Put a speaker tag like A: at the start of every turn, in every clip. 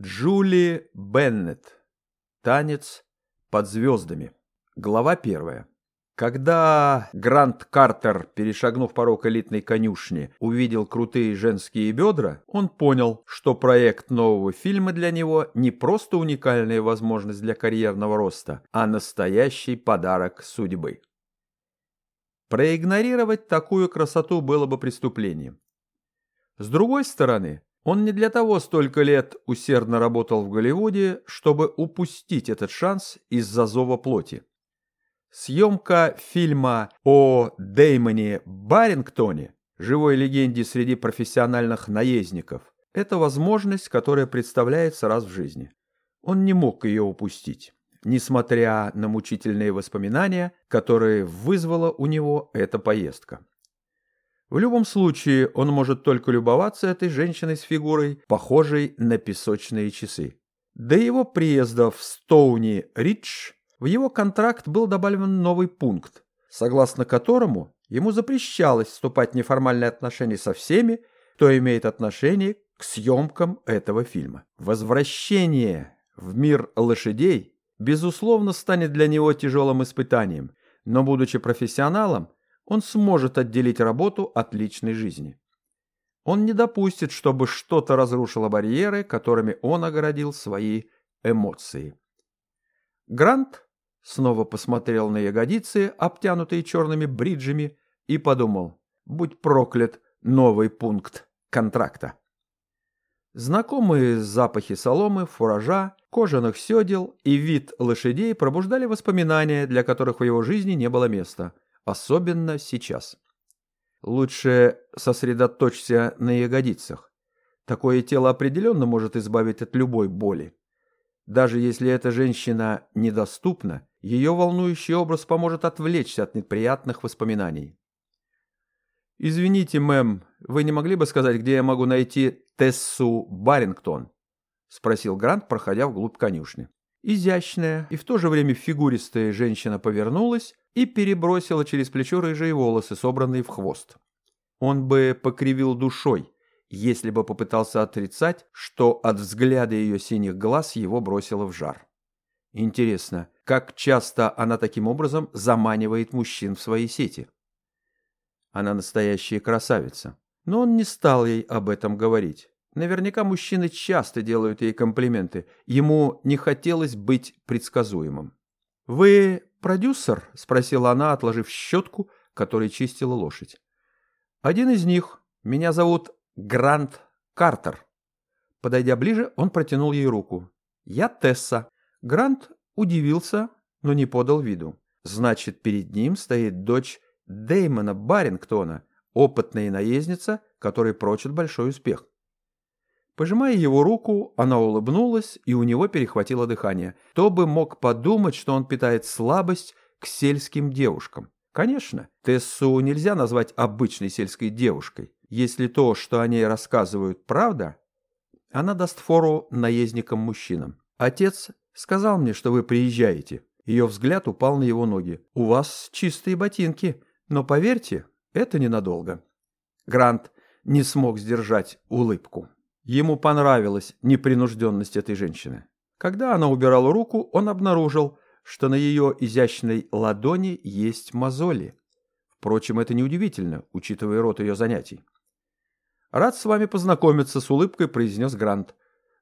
A: Джули Беннет. Танец под звездами. Глава первая. Когда Грант Картер, перешагнув порог элитной конюшни, увидел крутые женские бедра, он понял, что проект нового фильма для него не просто уникальная возможность для карьерного роста, а настоящий подарок судьбы. Проигнорировать такую красоту было бы преступлением. С другой стороны, он не для того столько лет усердно работал в Голливуде, чтобы упустить этот шанс из-за зова плоти. Съемка фильма о Деймоне Барингтоне, живой легенде среди профессиональных наездников, это возможность, которая представляется раз в жизни. Он не мог ее упустить, несмотря на мучительные воспоминания, которые вызвала у него эта поездка. В любом случае, он может только любоваться этой женщиной с фигурой, похожей на песочные часы. До его приезда в Стоуни-Ридж в его контракт был добавлен новый пункт, согласно которому ему запрещалось вступать в неформальные отношения со всеми, кто имеет отношение к съемкам этого фильма. Возвращение в мир лошадей, безусловно, станет для него тяжелым испытанием, но, будучи профессионалом, он сможет отделить работу от личной жизни. Он не допустит, чтобы что-то разрушило барьеры, которыми он огородил свои эмоции. Грант снова посмотрел на ягодицы, обтянутые черными бриджами, и подумал, будь проклят новый пункт контракта. Знакомые запахи соломы, фуража, кожаных седел и вид лошадей пробуждали воспоминания, для которых в его жизни не было места – Особенно сейчас. Лучше сосредоточься на ягодицах. Такое тело определенно может избавить от любой боли. Даже если эта женщина недоступна, ее волнующий образ поможет отвлечься от неприятных воспоминаний. «Извините, мэм, вы не могли бы сказать, где я могу найти Тессу Барингтон?» — спросил Грант, проходя вглубь конюшни. Изящная и в то же время фигуристая женщина повернулась и перебросила через плечо рыжие волосы, собранные в хвост. Он бы покривил душой, если бы попытался отрицать, что от взгляда ее синих глаз его бросило в жар. Интересно, как часто она таким образом заманивает мужчин в свои сети? Она настоящая красавица. Но он не стал ей об этом говорить. Наверняка мужчины часто делают ей комплименты. Ему не хотелось быть предсказуемым. «Вы продюсер?» – спросила она, отложив щетку, которой чистила лошадь. «Один из них. Меня зовут Грант Картер». Подойдя ближе, он протянул ей руку. «Я Тесса». Грант удивился, но не подал виду. Значит, перед ним стоит дочь Дэймона Барингтона, опытная наездница, которой прочит большой успех. Пожимая его руку, она улыбнулась, и у него перехватило дыхание. Кто бы мог подумать, что он питает слабость к сельским девушкам? Конечно, Тессу нельзя назвать обычной сельской девушкой. Если то, что о ней рассказывают, правда, она даст фору наездникам-мужчинам. Отец сказал мне, что вы приезжаете. Ее взгляд упал на его ноги. У вас чистые ботинки, но поверьте, это ненадолго. Грант не смог сдержать улыбку. Ему понравилась непринужденность этой женщины. Когда она убирала руку, он обнаружил, что на ее изящной ладони есть мозоли. Впрочем, это неудивительно, учитывая род ее занятий. «Рад с вами познакомиться», — с улыбкой произнес Грант.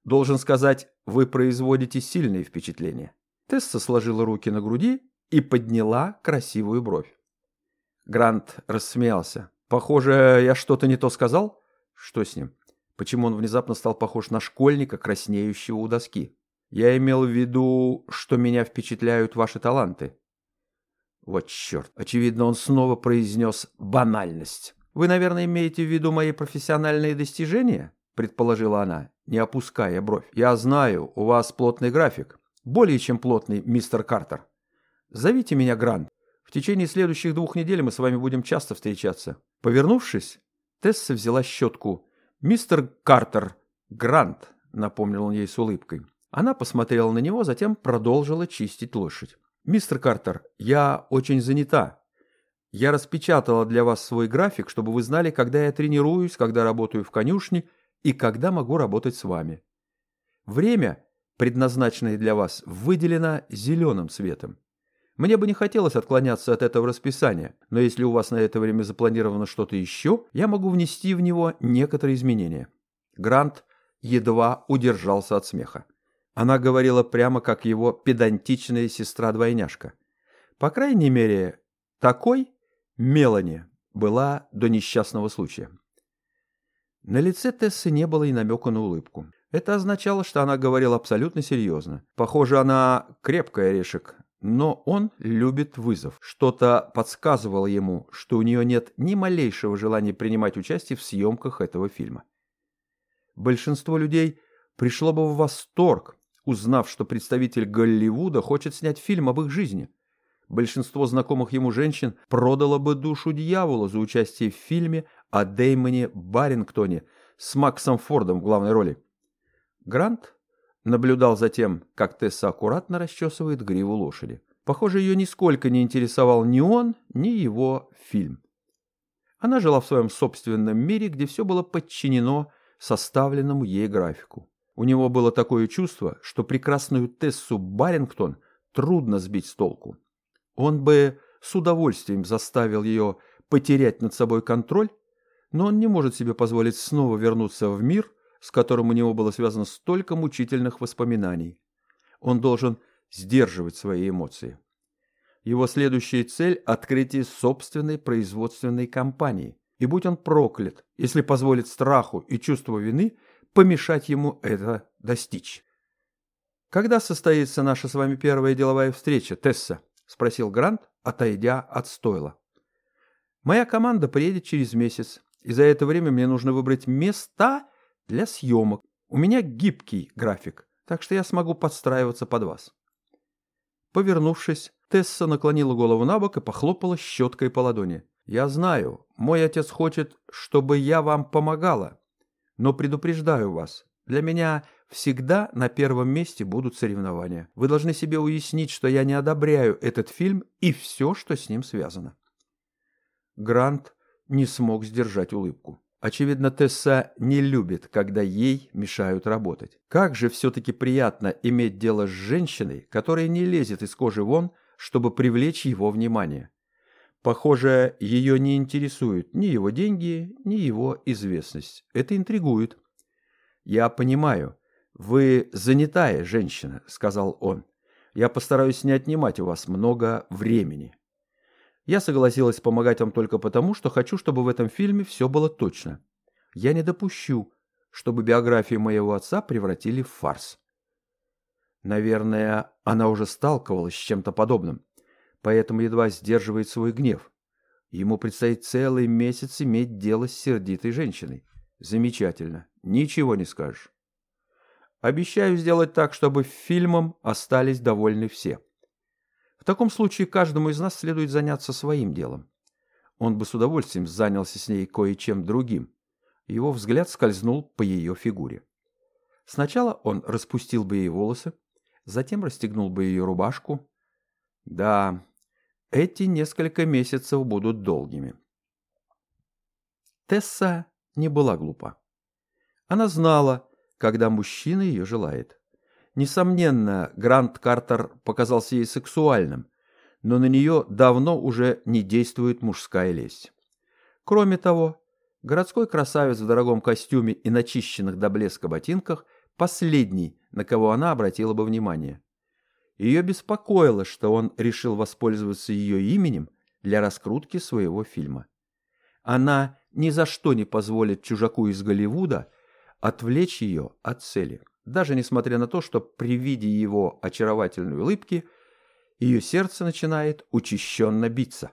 A: «Должен сказать, вы производите сильные впечатления». Тесса сложила руки на груди и подняла красивую бровь. Грант рассмеялся. «Похоже, я что-то не то сказал?» «Что с ним?» Почему он внезапно стал похож на школьника, краснеющего у доски? Я имел в виду, что меня впечатляют ваши таланты. Вот черт, очевидно, он снова произнес банальность. Вы, наверное, имеете в виду мои профессиональные достижения? Предположила она, не опуская бровь. Я знаю, у вас плотный график. Более чем плотный, мистер Картер. Зовите меня Грант. В течение следующих двух недель мы с вами будем часто встречаться. Повернувшись, Тесса взяла щетку «Мистер Картер, Грант», — напомнил он ей с улыбкой. Она посмотрела на него, затем продолжила чистить лошадь. «Мистер Картер, я очень занята. Я распечатала для вас свой график, чтобы вы знали, когда я тренируюсь, когда работаю в конюшне и когда могу работать с вами. Время, предназначенное для вас, выделено зеленым цветом. Мне бы не хотелось отклоняться от этого расписания, но если у вас на это время запланировано что-то еще, я могу внести в него некоторые изменения. Грант едва удержался от смеха. Она говорила прямо как его педантичная сестра-двойняшка. По крайней мере, такой Мелани была до несчастного случая. На лице Тессы не было и намека на улыбку. Это означало, что она говорила абсолютно серьезно. Похоже, она крепкая орешек, но он любит вызов. Что-то подсказывало ему, что у нее нет ни малейшего желания принимать участие в съемках этого фильма. Большинство людей пришло бы в восторг, узнав, что представитель Голливуда хочет снять фильм об их жизни. Большинство знакомых ему женщин продало бы душу дьяволу за участие в фильме о Деймоне Барингтоне с Максом Фордом в главной роли. Грант наблюдал за тем, как Тесса аккуратно расчесывает гриву лошади. Похоже, ее нисколько не интересовал ни он, ни его фильм. Она жила в своем собственном мире, где все было подчинено составленному ей графику. У него было такое чувство, что прекрасную Тессу Барингтон трудно сбить с толку. Он бы с удовольствием заставил ее потерять над собой контроль, но он не может себе позволить снова вернуться в мир, с которым у него было связано столько мучительных воспоминаний. Он должен сдерживать свои эмоции. Его следующая цель – открытие собственной производственной компании. И будь он проклят, если позволит страху и чувству вины помешать ему это достичь. «Когда состоится наша с вами первая деловая встреча, Тесса?» – спросил Грант, отойдя от стойла. «Моя команда приедет через месяц, и за это время мне нужно выбрать места для съемок. У меня гибкий график, так что я смогу подстраиваться под вас. Повернувшись, Тесса наклонила голову на бок и похлопала щеткой по ладони. «Я знаю, мой отец хочет, чтобы я вам помогала. Но предупреждаю вас, для меня всегда на первом месте будут соревнования. Вы должны себе уяснить, что я не одобряю этот фильм и все, что с ним связано». Грант не смог сдержать улыбку. Очевидно, Тесса не любит, когда ей мешают работать. Как же все-таки приятно иметь дело с женщиной, которая не лезет из кожи вон, чтобы привлечь его внимание. Похоже, ее не интересуют ни его деньги, ни его известность. Это интригует. «Я понимаю, вы занятая женщина», — сказал он. «Я постараюсь не отнимать у вас много времени». Я согласилась помогать вам только потому, что хочу, чтобы в этом фильме все было точно. Я не допущу, чтобы биографию моего отца превратили в фарс. Наверное, она уже сталкивалась с чем-то подобным, поэтому едва сдерживает свой гнев. Ему предстоит целый месяц иметь дело с сердитой женщиной. Замечательно, ничего не скажешь. Обещаю сделать так, чтобы фильмом остались довольны все таком случае каждому из нас следует заняться своим делом. Он бы с удовольствием занялся с ней кое-чем другим. Его взгляд скользнул по ее фигуре. Сначала он распустил бы ей волосы, затем расстегнул бы ее рубашку. Да, эти несколько месяцев будут долгими. Тесса не была глупа. Она знала, когда мужчина ее желает. Несомненно, Грант Картер показался ей сексуальным, но на нее давно уже не действует мужская лесть. Кроме того, городской красавец в дорогом костюме и начищенных до блеска ботинках – последний, на кого она обратила бы внимание. Ее беспокоило, что он решил воспользоваться ее именем для раскрутки своего фильма. Она ни за что не позволит чужаку из Голливуда отвлечь ее от цели даже несмотря на то, что при виде его очаровательной улыбки ее сердце начинает учащенно биться.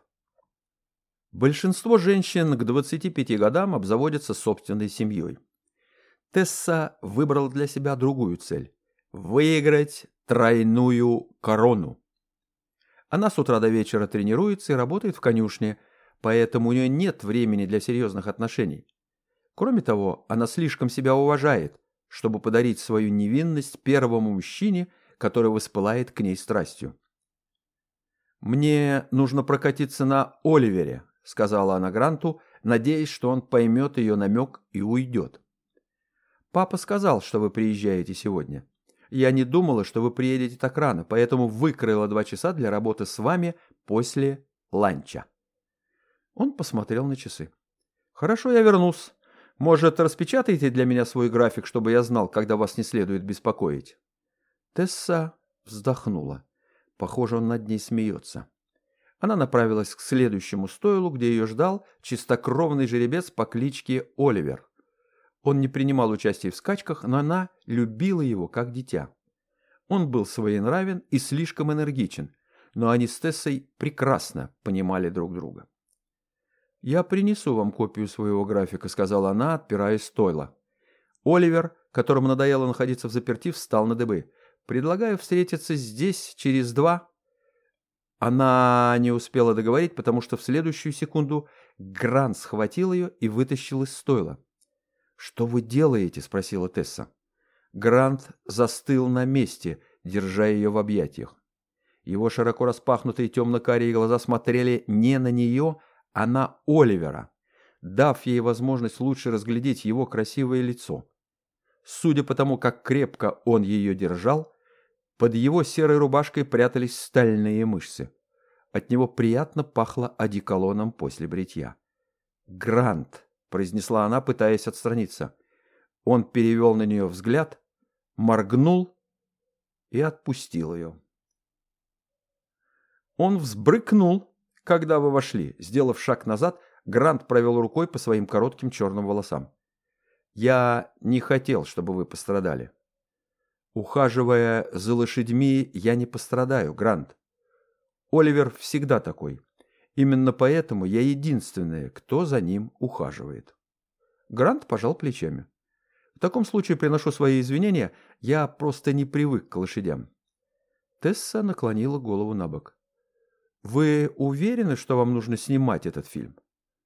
A: Большинство женщин к 25 годам обзаводятся собственной семьей. Тесса выбрала для себя другую цель – выиграть тройную корону. Она с утра до вечера тренируется и работает в конюшне, поэтому у нее нет времени для серьезных отношений. Кроме того, она слишком себя уважает, чтобы подарить свою невинность первому мужчине, который воспылает к ней страстью. «Мне нужно прокатиться на Оливере», — сказала она Гранту, надеясь, что он поймет ее намек и уйдет. Папа сказал, что вы приезжаете сегодня. Я не думала, что вы приедете так рано, поэтому выкроила два часа для работы с вами после ланча. Он посмотрел на часы. Хорошо, я вернусь. Может, распечатаете для меня свой график, чтобы я знал, когда вас не следует беспокоить? Тесса вздохнула. Похоже, он над ней смеется. Она направилась к следующему стойлу, где ее ждал чистокровный жеребец по кличке Оливер. Он не принимал участия в скачках, но она любила его как дитя. Он был своенравен и слишком энергичен, но они с Тессой прекрасно понимали друг друга. «Я принесу вам копию своего графика», — сказала она, отпираясь стойла. Оливер, которому надоело находиться в заперти, встал на дыбы. «Предлагаю встретиться здесь через два...» Она не успела договорить, потому что в следующую секунду Грант схватил ее и вытащил из стойла. «Что вы делаете?» — спросила Тесса. Грант застыл на месте, держа ее в объятиях. Его широко распахнутые темно-карие глаза смотрели не на нее, а на Оливера, дав ей возможность лучше разглядеть его красивое лицо. Судя по тому, как крепко он ее держал, под его серой рубашкой прятались стальные мышцы. От него приятно пахло одеколоном после бритья. «Грант!» произнесла она, пытаясь отстраниться. Он перевел на нее взгляд, моргнул и отпустил ее. Он взбрыкнул, когда вы вошли. Сделав шаг назад, Грант провел рукой по своим коротким черным волосам. «Я не хотел, чтобы вы пострадали. Ухаживая за лошадьми, я не пострадаю, Грант. Оливер всегда такой. Именно поэтому я единственная, кто за ним ухаживает. Грант пожал плечами. В таком случае приношу свои извинения, я просто не привык к лошадям. Тесса наклонила голову на бок. «Вы уверены, что вам нужно снимать этот фильм?»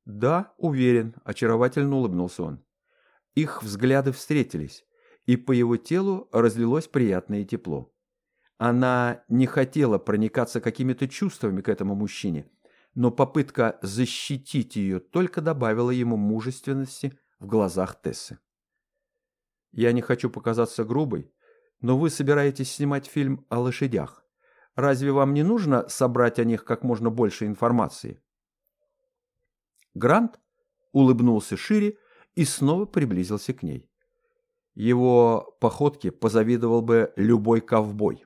A: «Да, уверен», — очаровательно улыбнулся он. Их взгляды встретились, и по его телу разлилось приятное тепло. Она не хотела проникаться какими-то чувствами к этому мужчине, но попытка защитить ее только добавила ему мужественности в глазах Тессы. «Я не хочу показаться грубой, но вы собираетесь снимать фильм о лошадях. Разве вам не нужно собрать о них как можно больше информации?» Грант улыбнулся шире и снова приблизился к ней. Его походке позавидовал бы любой ковбой.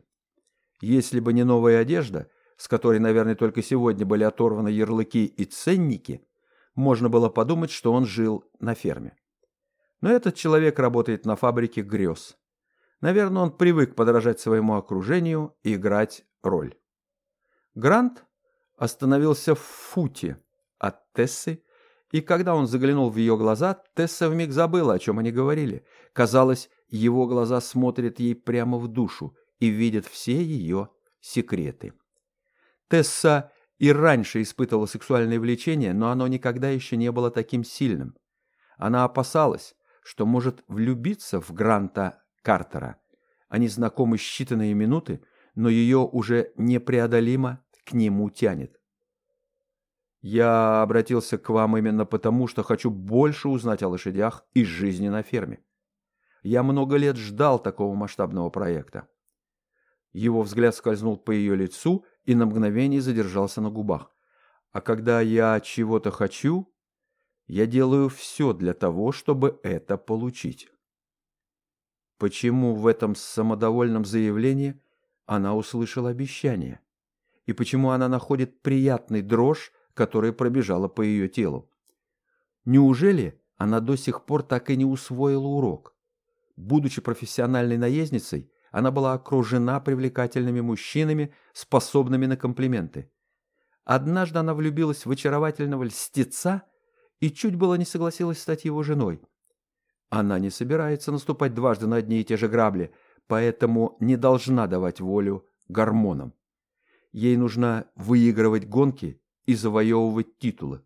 A: Если бы не новая одежда – с которой, наверное, только сегодня были оторваны ярлыки и ценники, можно было подумать, что он жил на ферме. Но этот человек работает на фабрике грез. Наверное, он привык подражать своему окружению и играть роль. Грант остановился в футе от Тессы, и когда он заглянул в ее глаза, Тесса вмиг забыла, о чем они говорили. Казалось, его глаза смотрят ей прямо в душу и видят все ее секреты. Тесса и раньше испытывала сексуальное влечение, но оно никогда еще не было таким сильным. Она опасалась, что может влюбиться в Гранта Картера. Они знакомы считанные минуты, но ее уже непреодолимо к нему тянет. «Я обратился к вам именно потому, что хочу больше узнать о лошадях и жизни на ферме. Я много лет ждал такого масштабного проекта». Его взгляд скользнул по ее лицу, и на мгновение задержался на губах. А когда я чего-то хочу, я делаю все для того, чтобы это получить. Почему в этом самодовольном заявлении она услышала обещание? И почему она находит приятный дрожь, которая пробежала по ее телу? Неужели она до сих пор так и не усвоила урок? Будучи профессиональной наездницей, она была окружена привлекательными мужчинами, способными на комплименты. Однажды она влюбилась в очаровательного льстеца и чуть было не согласилась стать его женой. Она не собирается наступать дважды на одни и те же грабли, поэтому не должна давать волю гормонам. Ей нужно выигрывать гонки и завоевывать титулы.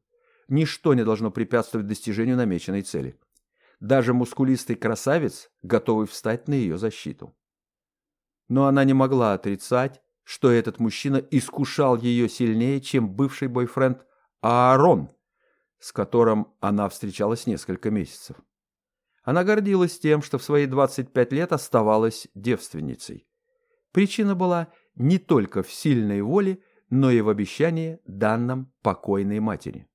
A: Ничто не должно препятствовать достижению намеченной цели. Даже мускулистый красавец, готовый встать на ее защиту. Но она не могла отрицать, что этот мужчина искушал ее сильнее, чем бывший бойфренд Аарон, с которым она встречалась несколько месяцев. Она гордилась тем, что в свои 25 лет оставалась девственницей. Причина была не только в сильной воле, но и в обещании, данном покойной матери.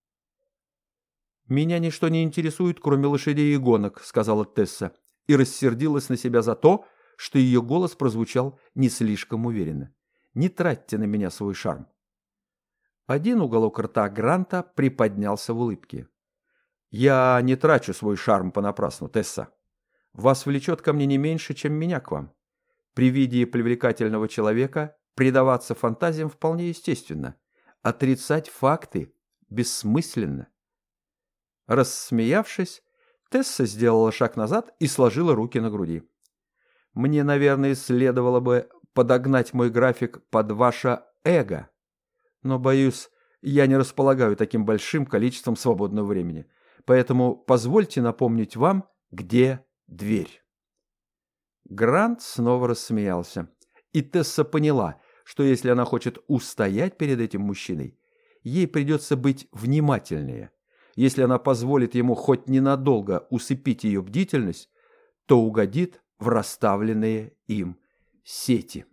A: «Меня ничто не интересует, кроме лошадей и гонок», — сказала Тесса, и рассердилась на себя за то, что ее голос прозвучал не слишком уверенно. «Не тратьте на меня свой шарм». Один уголок рта Гранта приподнялся в улыбке. «Я не трачу свой шарм понапрасну, Тесса. Вас влечет ко мне не меньше, чем меня к вам. При виде привлекательного человека предаваться фантазиям вполне естественно. Отрицать факты бессмысленно». Рассмеявшись, Тесса сделала шаг назад и сложила руки на груди. «Мне, наверное, следовало бы подогнать мой график под ваше эго. Но, боюсь, я не располагаю таким большим количеством свободного времени. Поэтому позвольте напомнить вам, где дверь». Грант снова рассмеялся. И Тесса поняла, что если она хочет устоять перед этим мужчиной, ей придется быть внимательнее. Если она позволит ему хоть ненадолго усыпить ее бдительность, то угодит в расставленные им сети.